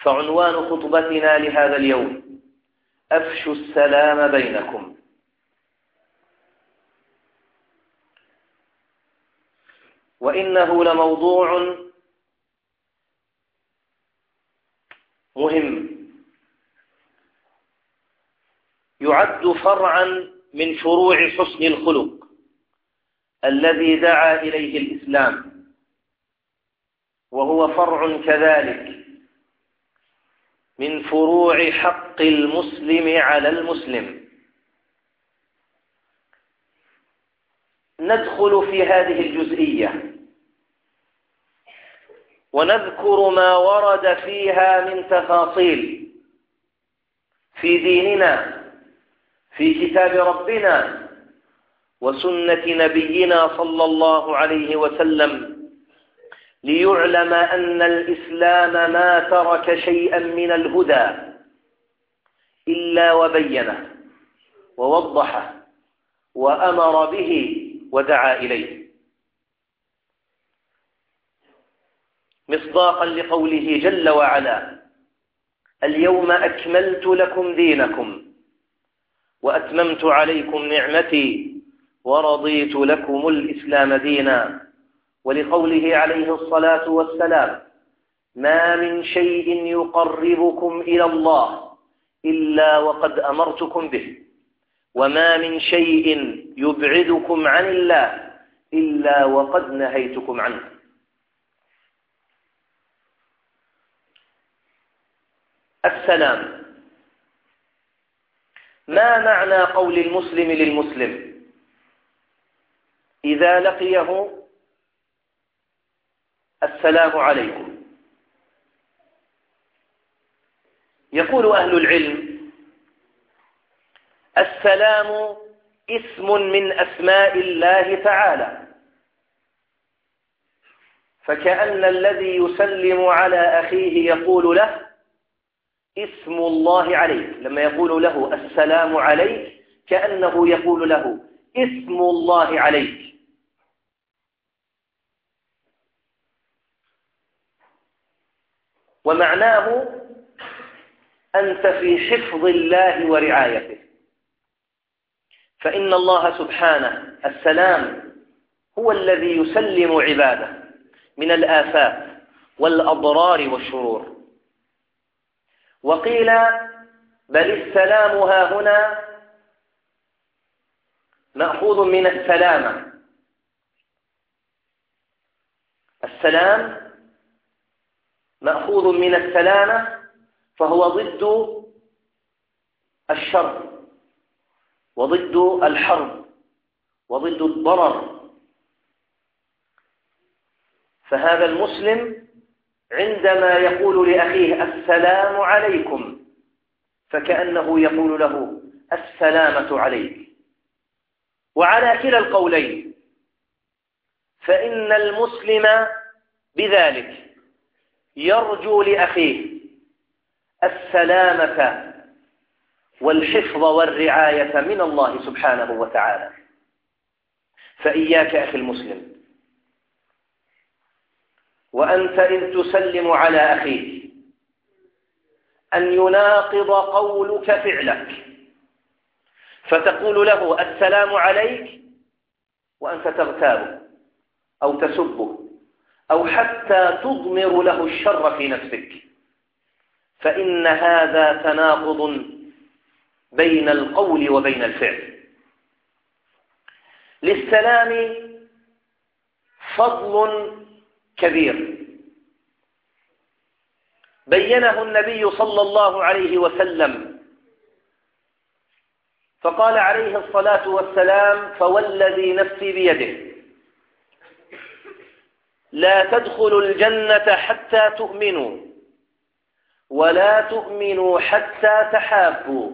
فعنوان خطبتنا لهذا اليوم. أفشوا السلام بينكم. وإنه لموضوع مهم. يعد فرعا من فروع حسن الخلق الذي دعا إليه الإسلام وهو فرع كذلك. من فروع حق المسلم على المسلم. ندخل في هذه الجزئية. ونذكر ما ورد فيها من تفاصيل في ديننا في كتاب ربنا وسنة نبينا صلى الله عليه وسلم. ليعلم أن الإسلام ما ترك شيئا من الهدى إلا وبينه ووضحه وأمر به ودعا إليه. مصداقا لقوله جل وعلا اليوم أكملت لكم دينكم وأتممت عليكم نعمتي ورضيت لكم الإسلام دينا. ولقوله عليه الصلاة والسلام ما من شيء يقربكم إلى الله إلا وقد أمرتكم به وما من شيء يبعدكم عن الله إلا وقد نهيتكم عنه. السلام. ما معنى قول المسلم للمسلم؟ إذا لقيه السلام عليكم. يقول أهل العلم السلام اسم من أسماء الله تعالى. فكأن الذي يسلم على أخيه يقول له اسم الله عليك. لما يقول له السلام عليك كأنه يقول له اسم الله عليك. ومعناه أنت في حفظ الله ورعايته. فإن الله سبحانه السلام هو الذي يسلم عباده من الآفات والأضرار والشرور. وقيل بل السلام ها هنا مأخوذ من السلامة. السلام مأخوذ من السلامة فهو ضد الشر وضد الحرب وضد الضرر. فهذا المسلم عندما يقول لأخيه السلام عليكم فكأنه يقول له السلامة عليك. وعلى كلا القولين فإن المسلم بذلك يرجو لأخيه السلامة والحفظ والرعاية من الله سبحانه وتعالى. فإياك أخي المسلم. وأنت إذ تسلم على أخيك أن يناقض قولك فعلك. فتقول له السلام عليك وأنت تغتابه أو تسبه. أو حتى تضمر له الشر في نفسك. فإن هذا تناقض بين القول وبين الفعل. للسلام فضل كبير. بينه النبي صلى الله عليه وسلم فقال عليه الصلاة والسلام فوالذي نفسي بيده. لا تدخلوا الجنة حتى تؤمنوا ولا تؤمنوا حتى تحابوا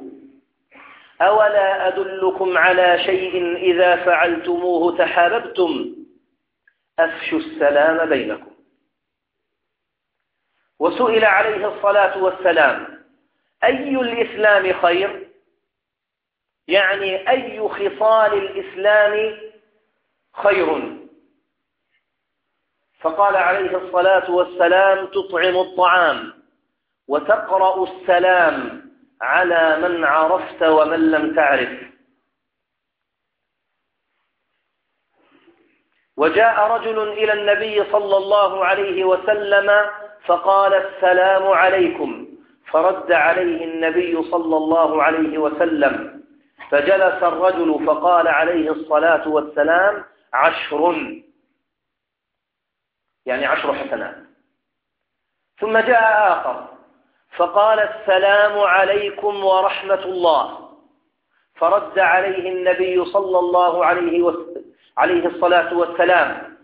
أولا أدلكم على شيء إذا فعلتموه تحاببتم؟ أفشوا السلام بينكم. وسئل عليه الصلاة والسلام أي الإسلام خير؟ يعني أي خصال الإسلام خير؟ فقال عليه الصلاة والسلام تطعم الطعام وتقرأ السلام على من عرفت ومن لم تعرف. وجاء رجل إلى النبي صلى الله عليه وسلم فقال السلام عليكم. فرد عليه النبي صلى الله عليه وسلم. فجلس الرجل فقال عليه الصلاة والسلام عشر يعني عشر حسنات. ثم جاء آخر. فقال السلام عليكم ورحمة الله. فرد عليه النبي صلى الله عليه وسلم عليه الصلاة والسلام.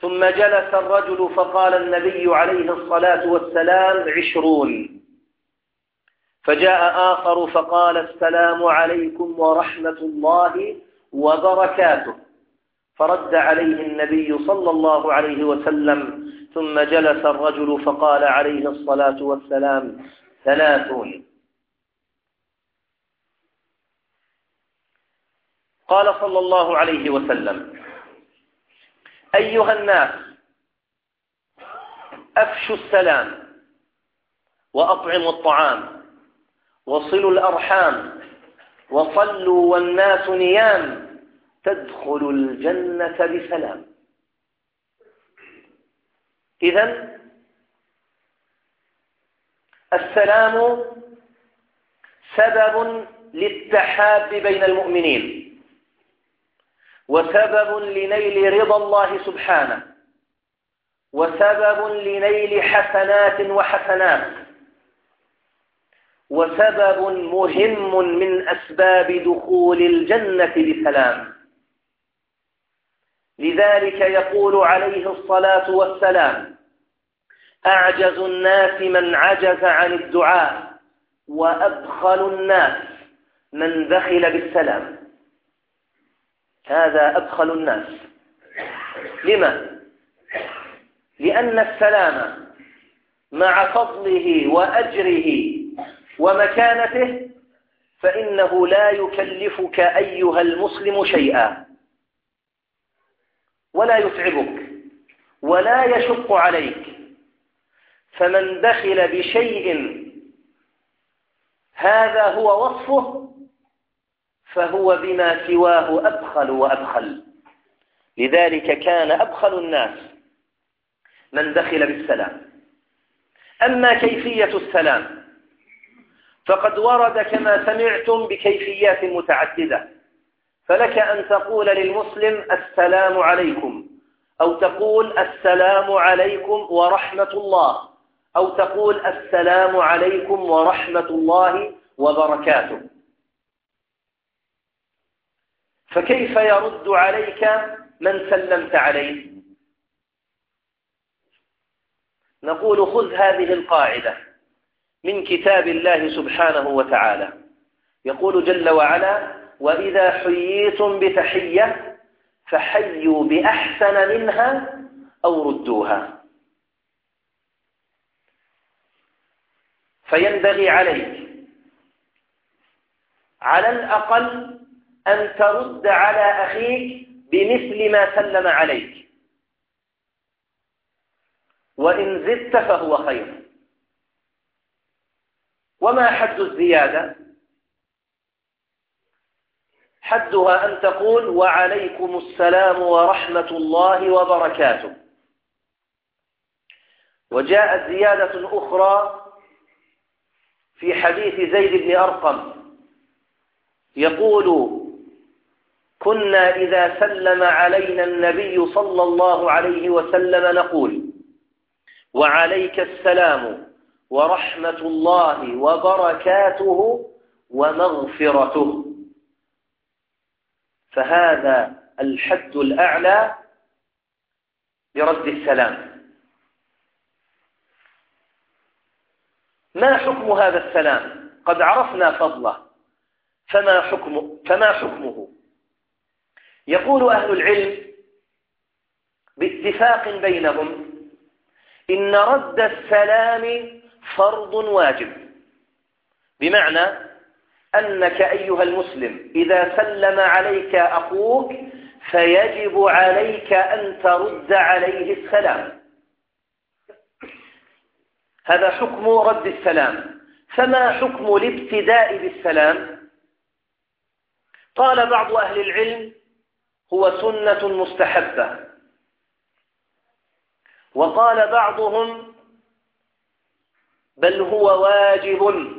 ثم جلس الرجل فقال النبي عليه الصلاة والسلام عشرون. فجاء آخر فقال السلام عليكم ورحمة الله وبركاته. فرد عليه النبي صلى الله عليه وسلم ثم جلس الرجل فقال عليه الصلاة والسلام ثلاثون قال صلى الله عليه وسلم أيها الناس أفشوا السلام وأطعموا الطعام وصلوا الأرحام وصلوا والناس نيام تدخل الجنة بسلام. إذا السلام سبب للتحاب بين المؤمنين وسبب لنيل رضا الله سبحانه وسبب لنيل حسنات وحسنات وسبب مهم من أسباب دخول الجنة بسلام. لذلك يقول عليه الصلاة والسلام أعجز الناس من عجز عن الدعاء وأبخل الناس من بخل بالسلام. هذا أبخل الناس. لما؟ لأن السلام مع فضله وأجره ومكانته فإنه لا يكلفك أيها المسلم شيئا. ولا يتعبك ولا يشق عليك. فمن دخل بشيء هذا هو وصفه فهو بما سواه أبخل وأبخل. لذلك كان أبخل الناس من دخل بالسلام. أما كيفية السلام فقد ورد كما سمعتم بكيفيات متعددة. فلك أن تقول للمسلم السلام عليكم أو تقول السلام عليكم ورحمة الله أو تقول السلام عليكم ورحمة الله وبركاته. فكيف يرد عليك من سلمت عليه؟ نقول خذ هذه القاعدة من كتاب الله سبحانه وتعالى. يقول جل وعلا وإذا حييتم بتحية فحيوا بأحسن منها أو ردوها. فينبغي عليك على الأقل أن ترد على أخيك بمثل ما سلم عليك. وإن زدت فهو خير. وما حد الزيادة؟ حدها أن تقول وعليكم السلام ورحمة الله وبركاته. وجاءت زيادة أخرى في حديث زيد بن أرقم. يقول كنا إذا سلم علينا النبي صلى الله عليه وسلم نقول وعليك السلام ورحمة الله وبركاته ومغفرته. فهذا الحد الأعلى لرد السلام. ما حكم هذا السلام؟ قد عرفنا فضله. فما حكمه, فما حكمه؟ يقول أهل العلم باتفاق بينهم إن رد السلام فرض واجب. بمعنى أنك أيها المسلم إذا سلم عليك أخوك فيجب عليك أن ترد عليه السلام. هذا حكم رد السلام. فما حكم الابتداء بالسلام؟ قال بعض أهل العلم هو سنة مستحبة. وقال بعضهم بل هو واجب.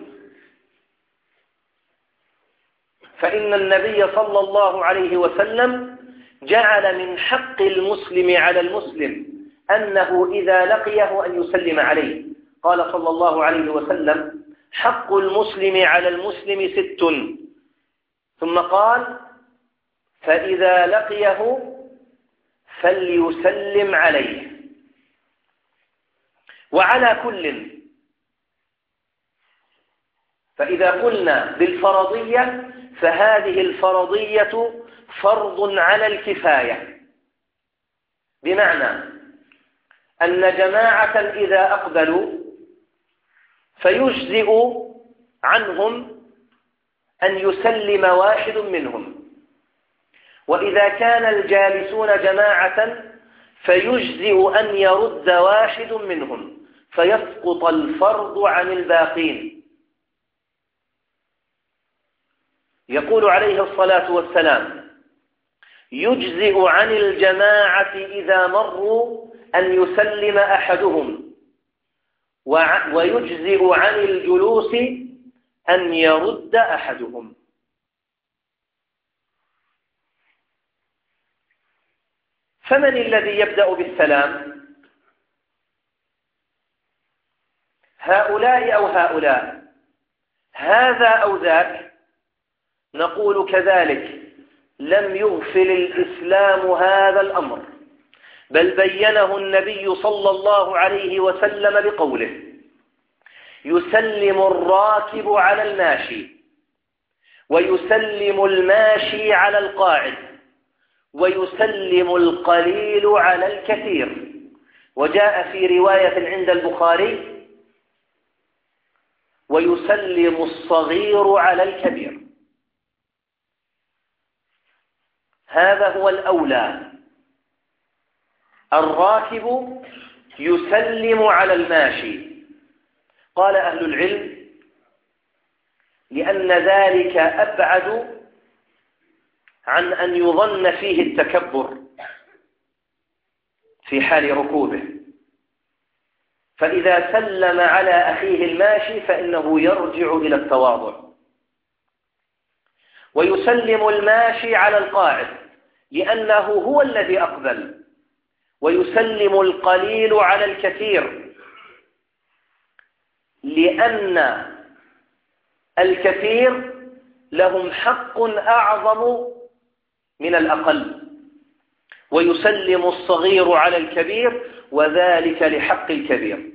فإن النبي صلى الله عليه وسلم جعل من حق المسلم على المسلم أنه إذا لقيه أن يسلم عليه. قال صلى الله عليه وسلم حق المسلم على المسلم ست. ثم قال فإذا لقيه فليسلم عليه. وعلى كل فإذا قلنا بالفرضية فهذه الفرضية فرض على الكفاية. بمعنى أن جماعة إذا أقبلوا فيجزئ عنهم أن يسلم واحد منهم. وإذا كان الجالسون جماعة فيجزئ أن يرد واحد منهم فيسقط الفرض عن الباقين. يقول عليه الصلاة والسلام يجزئ عن الجماعة إذا مروا أن يسلم أحدهم ويجزئ عن الجلوس أن يرد أحدهم. فمن الذي يبدأ بالسلام؟ هؤلاء أو هؤلاء؟ هذا أو ذاك؟ نقول كذلك لم يغفل الإسلام هذا الأمر بل بينه النبي صلى الله عليه وسلم بقوله يسلم الراكب على الماشي ويسلم الماشي على القاعد ويسلم القليل على الكثير. وجاء في رواية عند البخاري ويسلم الصغير على الكبير. هذا هو الأولى. الراكب يسلم على الماشي. قال أهل العلم لأن ذلك أبعد عن أن يظن فيه التكبر في حال ركوبه. فإذا سلم على أخيه الماشي فإنه يرجع إلى التواضع. ويسلم الماشي على القاعد لأنه هو الذي أقبل. ويسلم القليل على الكثير لأن الكثير لهم حق أعظم من الأقل. ويسلم الصغير على الكبير وذلك لحق الكبير.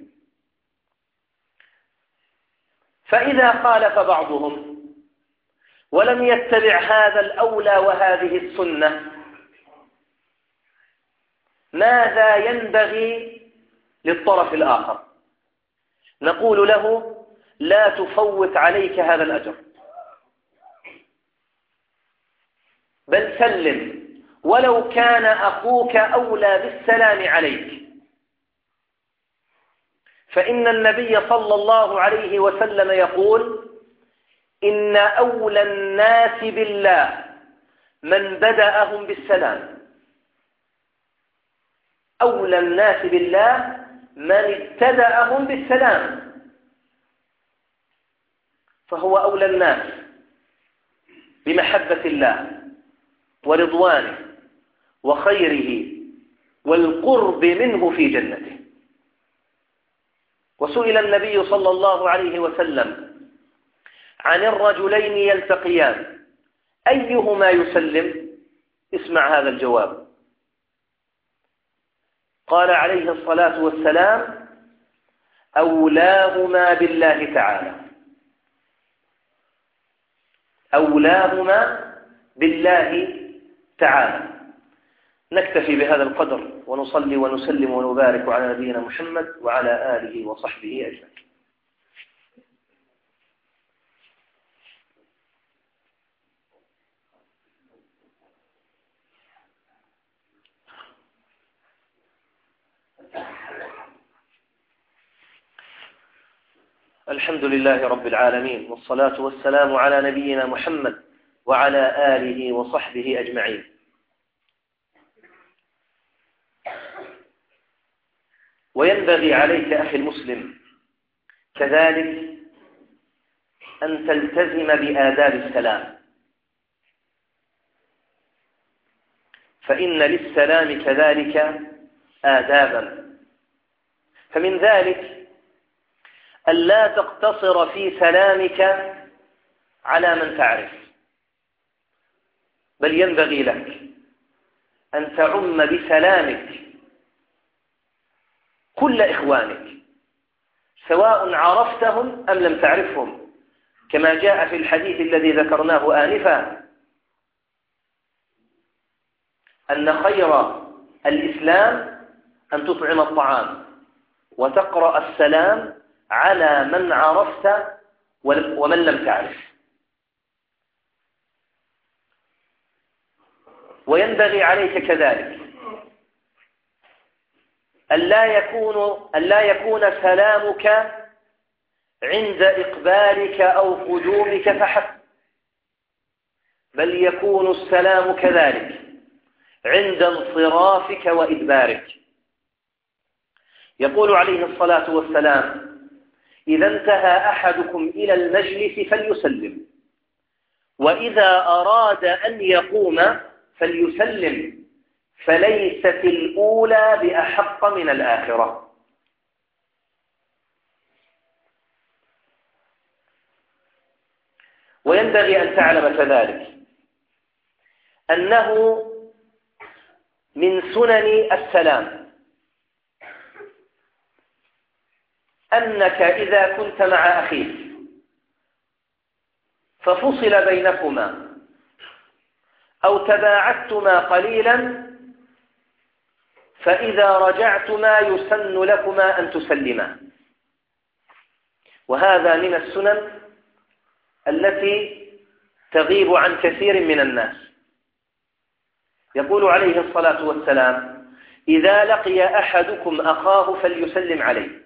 فإذا خالف بعضهم ولم يتبع هذا الأولى وهذه السنة. ماذا ينبغي للطرف الآخر؟ نقول له لا تفوت عليك هذا الأجر. بل سلم ولو كان أخوك أولى بالسلام عليك. فإن النبي صلى الله عليه وسلم يقول إن أولى الناس بالله من بدأهم بالسلام. أولى الناس بالله من ابتدأهم بالسلام. فهو أولى الناس بمحبة الله ورضوانه وخيره والقرب منه في جنته. وسئل النبي صلى الله عليه وسلم عن الرجلين يلتقيان. أيهما يسلم؟ اسمع هذا الجواب. قال عليه الصلاة والسلام أولاهما بالله تعالى. أولاهما بالله تعالى. نكتفي بهذا القدر ونصلي ونسلم ونبارك على نبينا محمد وعلى آله وصحبه أجمعين. الحمد لله رب العالمين والصلاة والسلام على نبينا محمد وعلى آله وصحبه أجمعين. وينبغي عليك أخي المسلم كذلك أن تلتزم بآداب السلام. فإن للسلام كذلك آدابا. فمن ذلك ألا تقتصر في سلامك على من تعرف بل ينبغي لك أن تعم بسلامك كل إخوانك سواء عرفتهم أم لم تعرفهم. كما جاء في الحديث الذي ذكرناه آنفا أن خير الإسلام أن تطعم الطعام وتقرأ السلام على من عرفت ومن لم تعرف. وينبغي عليك كذلك ألا يكون, ألا يكون سلامك عند إقبالك أو قدومك فحسب بل يكون السلام كذلك عند انصرافك وإدبارك. يقول عليه الصلاة والسلام إذا انتهى أحدكم إلى المجلس فليسلم. وإذا أراد أن يقوم فليسلم. فليست الأولى بأحق من الآخرة. وينبغي أن تعلم كذلك أنه من سنن السلام. أنك إذا كنت مع أخيك ففصل بينكما أو تباعدتما قليلا فإذا رجعتما يسن لكما أن تسلما. وهذا من السنن التي تغيب عن كثير من الناس. يقول عليه الصلاة والسلام إذا لقي أحدكم أخاه فليسلم عليه.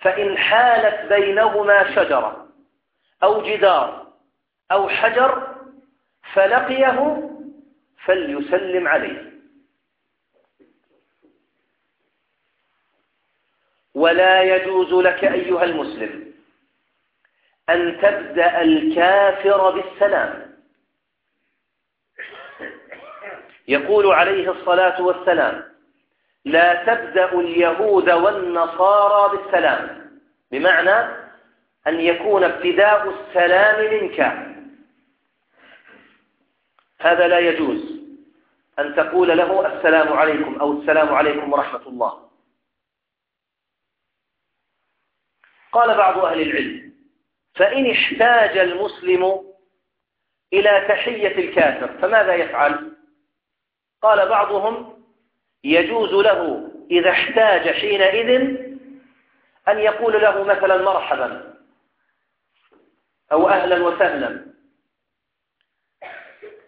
فإن حالت بينهما شجرة أو جدار أو حجر فلقيه فليسلم عليه. ولا يجوز لك أيها المسلم أن تبدأ الكافر بالسلام. يقول عليه الصلاة والسلام لا تبدأ اليهود والنصارى بالسلام. بمعنى أن يكون ابتداء السلام منك. هذا لا يجوز أن تقول له السلام عليكم أو السلام عليكم ورحمة الله. قال بعض أهل العلم فإن احتاج المسلم إلى تحية الكافر فماذا يفعل؟ قال بعضهم يجوز له إذا احتاج حينئذ أن يقول له مثلا مرحبا أو أهلا وسهلا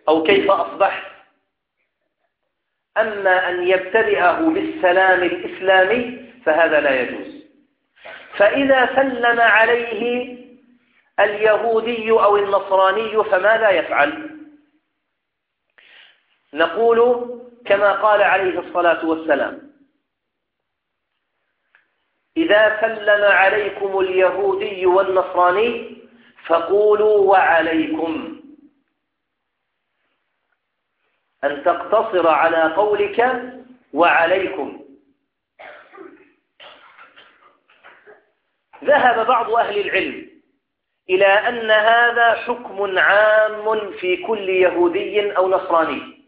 أو كيف أصبحت؟ أما أن يبتدئه بالسلام الإسلامي فهذا لا يجوز. فإذا سلم عليه اليهودي أو النصراني فماذا يفعل؟ نقول كما قال عليه الصلاة والسلام. إذا سلم عليكم اليهودي والنصراني فقولوا وعليكم. أن تقتصر على قولك وعليكم. ذهب بعض أهل العلم إلى أن هذا حكم عام في كل يهودي أو نصراني.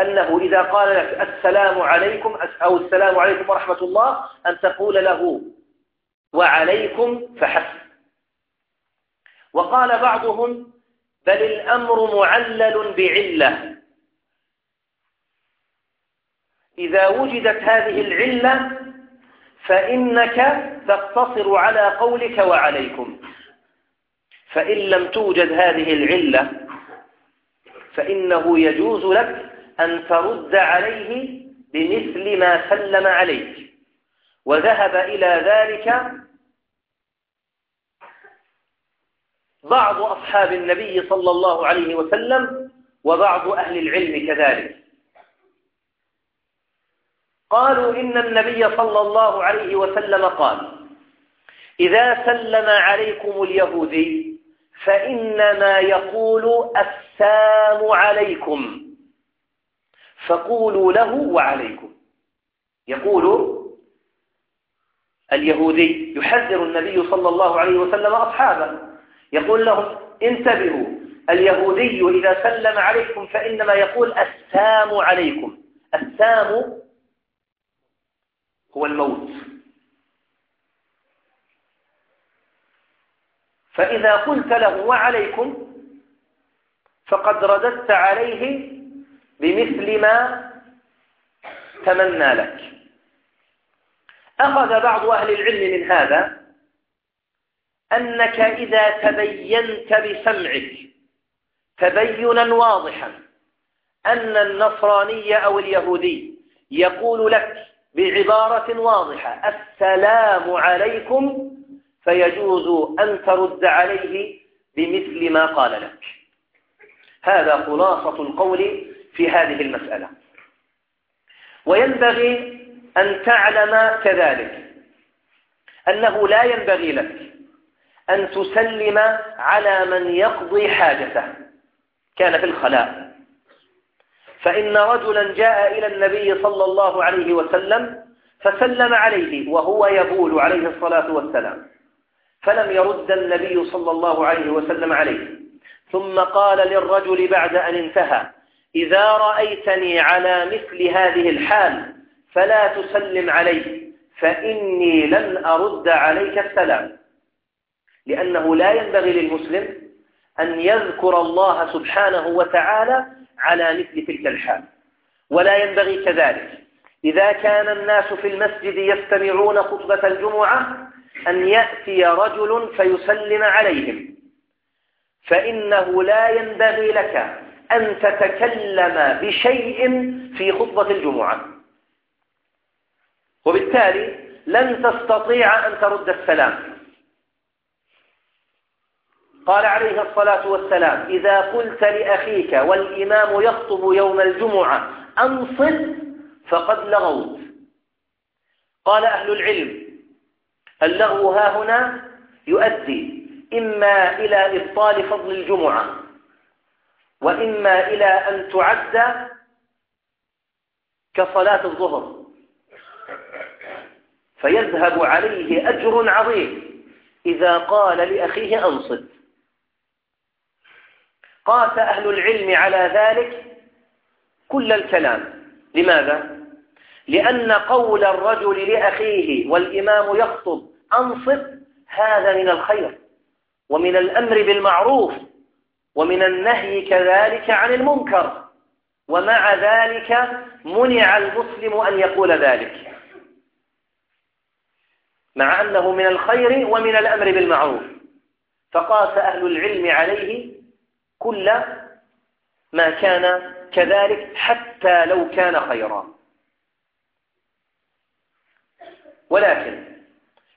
أنه إذا قال لك السلام عليكم أو السلام عليكم ورحمة الله أن تقول له وعليكم فحسب. وقال بعضهم بل الأمر معلل بعلة. إذا وجدت هذه العلة فإنك تقتصر على قولك وعليكم. فإن لم توجد هذه العلة فإنه يجوز لك أن ترد عليه بمثل ما سلم عليك. وذهب إلى ذلك بعض أصحاب النبي صلى الله عليه وسلم وبعض أهل العلم كذلك. قالوا إن النبي صلى الله عليه وسلم قال إذا سلم عليكم اليهودي فإنما يقول السام عليكم. فقولوا له وعليكم. يقول اليهودي يحذر النبي صلى الله عليه وسلم أصحابه. يقول لهم انتبهوا اليهودي إذا سلم عليكم فإنما يقول السام عليكم. السام هو الموت. فإذا قلت له وعليكم فقد رددت عليه بمثل ما تمنى لك. أخذ بعض أهل العلم من هذا أنك إذا تبينت بسمعك تبينا واضحا أن النصراني أو اليهودي يقول لك بعبارة واضحة السلام عليكم فيجوز أن ترد عليه بمثل ما قال لك. هذا خلاصة القول في هذه المسألة. وينبغي أن تعلم كذلك أنه لا ينبغي لك أن تسلم على من يقضي حاجته كان في الخلاء. فإن رجلا جاء إلى النبي صلى الله عليه وسلم فسلم عليه وهو يبول عليه الصلاة والسلام فلم يرد النبي صلى الله عليه وسلم عليه. ثم قال للرجل بعد أن انتهى إذا رأيتني على مثل هذه الحال فلا تسلم علي فإني لن أرد عليك السلام. لأنه لا ينبغي للمسلم أن يذكر الله سبحانه وتعالى على مثل تلك الحال. ولا ينبغي كذلك. إذا كان الناس في المسجد يستمعون خطبة الجمعة أن يأتي رجل فيسلم عليهم. فإنه لا ينبغي لك أن تتكلم بشيء في خطبة الجمعة. وبالتالي لن تستطيع أن ترد السلام. قال عليه الصلاة والسلام إذا قلت لأخيك والإمام يخطب يوم الجمعة أنصت فقد لغوت. قال أهل العلم اللغو ها هنا يؤدي إما إلى إبطال فضل الجمعة وإما إلى أن تعد كصلاة الظهر. فيذهب عليه أجر عظيم. إذا قال لأخيه أنصت. قاس أهل العلم على ذلك كل الكلام. لماذا؟ لأن قول الرجل لأخيه والإمام يخطب أنصت هذا من الخير ومن الأمر بالمعروف. ومن النهي كذلك عن المنكر. ومع ذلك منع المسلم أن يقول ذلك. مع أنه من الخير ومن الأمر بالمعروف. فقاس أهل العلم عليه كل ما كان كذلك حتى لو كان خيرا. ولكن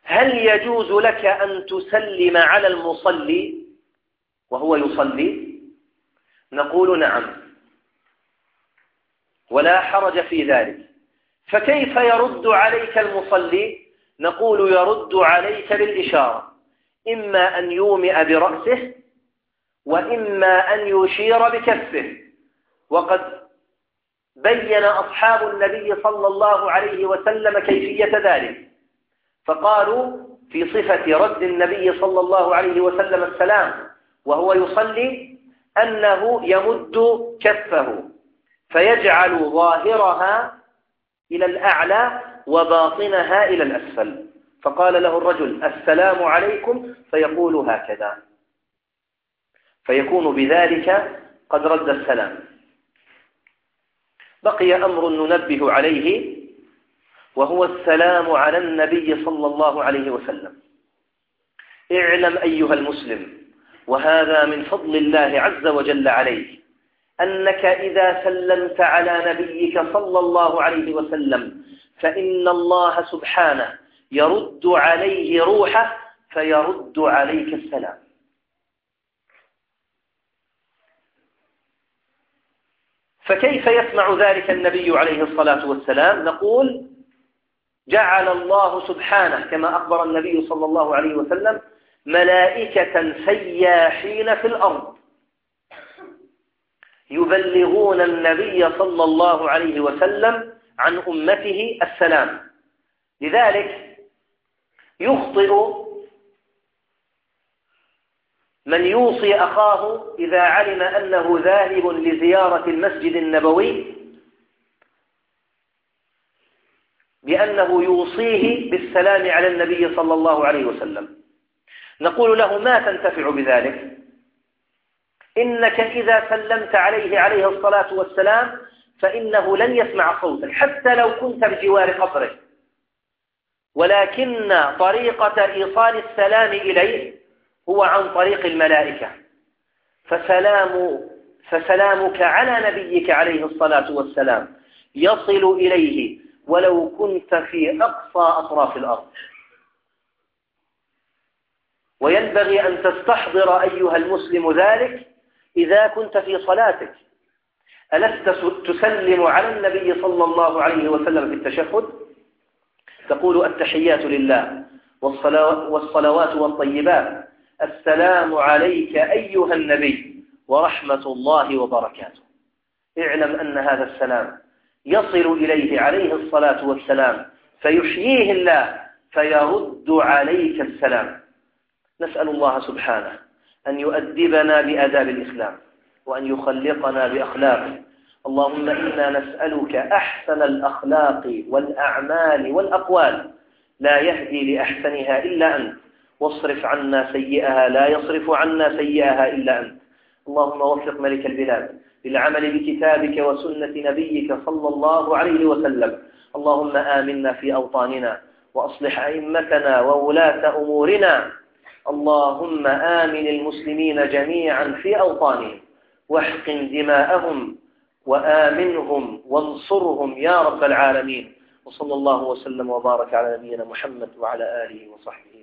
هل يجوز لك أن تسلم على المصلي وهو يصلي؟ نقول نعم. ولا حرج في ذلك. فكيف يرد عليك المصلي؟ نقول يرد عليك بالإشارة إما أن يومئ برأسه وإما أن يشير بكفه. وقد بين أصحاب النبي صلى الله عليه وسلم كيفية ذلك. فقالوا في صفة رد النبي صلى الله عليه وسلم السلام وهو يصلي أنه يمد كفه فيجعل ظاهرها إلى الأعلى وباطنها إلى الأسفل. فقال له الرجل السلام عليكم فيقول هكذا. فيكون بذلك قد رد السلام. بقي أمر ننبه عليه وهو السلام على النبي صلى الله عليه وسلم. اعلم أيها المسلم وهذا من فضل الله عز وجل عليك. أنك إذا سلمت على نبيك صلى الله عليه وسلم فإن الله سبحانه يرد عليه روحه فيرد عليك السلام. فكيف يسمع ذلك النبي عليه الصلاة والسلام؟ نقول جعل الله سبحانه كما أخبر النبي صلى الله عليه وسلم ملائكة سياحين في الأرض. يبلغون النبي صلى الله عليه وسلم عن أمته السلام. لذلك يخطئ من يوصي أخاه إذا علم أنه ذاهب لزيارة المسجد النبوي بأنه يوصيه بالسلام على النبي صلى الله عليه وسلم. نقول له ما تنتفع بذلك؟ إنك إذا سلمت عليه عليه الصلاة والسلام فإنه لن يسمع صوتك حتى لو كنت بجوار قصره ولكن طريقة إيصال السلام إليه هو عن طريق الملائكة. فسلام فسلامك على نبيك عليه الصلاة والسلام يصل إليه ولو كنت في أقصى أطراف الأرض. وينبغي أن تستحضر أيها المسلم ذلك إذا كنت في صلاتك. ألست تسلم على النبي صلى الله عليه وسلم في التشهد؟ تقول التحيات لله والصلوات والطيبات. السلام عليك أيها النبي ورحمة الله وبركاته. اعلم أن هذا السلام يصل إليه عليه الصلاة والسلام فيحييه الله فيرد عليك السلام. نسأل الله سبحانه أن يؤدبنا بآداب الإسلام وأن يخلقنا بأخلاقه اللهم إنا نسألك أحسن الأخلاق والأعمال والأقوال. لا يهدي لأحسنها إلا أنت. واصرف عنا سيئها لا يصرف عنا سيئها إلا أنت. اللهم وفق ملك البلاد للعمل بكتابك وسنة نبيك صلى الله عليه وسلم. اللهم آمنا في أوطاننا وأصلح أئمتنا وولاة أمورنا. اللهم آمن المسلمين جميعا في أوطانهم واحقن دماءهم وآمنهم وانصرهم يا رب العالمين. وصلى الله وسلم وبارك على نبينا محمد وعلى آله وصحبه